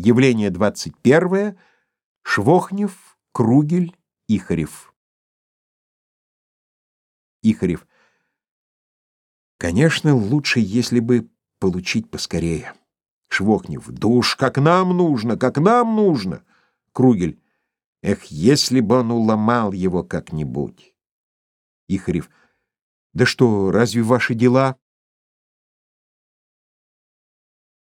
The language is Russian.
Явление 21. Швохнев, Кругель, Ихарев. Ихарев. Конечно, лучше, если бы получить поскорее. Швохнев. Да уж как нам нужно, как нам нужно. Кругель. Эх, если бы он уломал его как-нибудь. Ихарев. Да что, разве ваши дела?